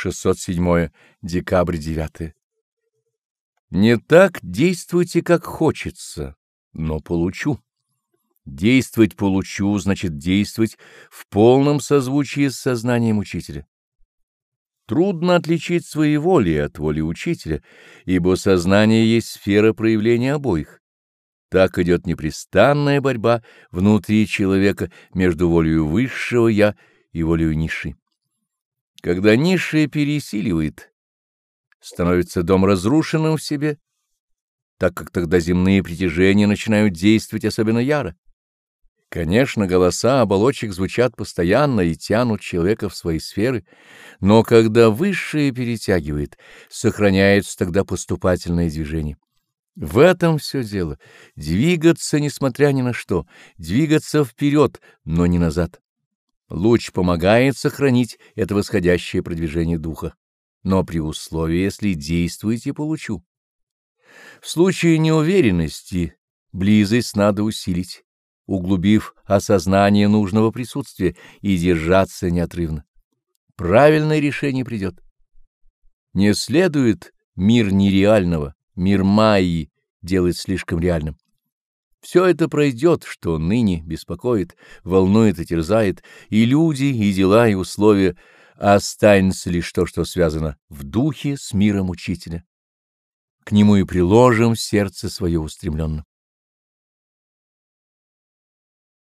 607 декабрь 9. Не так действуйте, как хочется, но получу. Действовать получу, значит действовать в полном созвучии с сознанием учителя. Трудно отличить свои воли от воли учителя, ибо сознание есть сфера проявления обоих. Так идет непрестанная борьба внутри человека между волей высшего «я» и волей низшей. Когда низшее пересиливает, становится дом разрушенным в себе, так как тогда земные притяжения начинают действовать особенно яро. Конечно, голоса оболочек звучат постоянно и тянут человека в свои сферы, но когда высшее перетягивает, сохраняется тогда поступательное движение. В этом все дело. Двигаться, несмотря ни на что, двигаться вперед, но не назад. Луч помогает сохранить это восходящее продвижение духа, но при условии, если действуете по лучу. В случае неуверенности близость надо усилить, углубив осознание нужного присутствия и держаться неотрывно. Правильное решение придет. Не следует мир нереального, мир Майи делать слишком реальным. Все это пройдет, что ныне беспокоит, волнует и терзает, и люди, и дела, и условия, останется лишь то, что связано в духе с миром учителя. К нему и приложим сердце свое устремленно.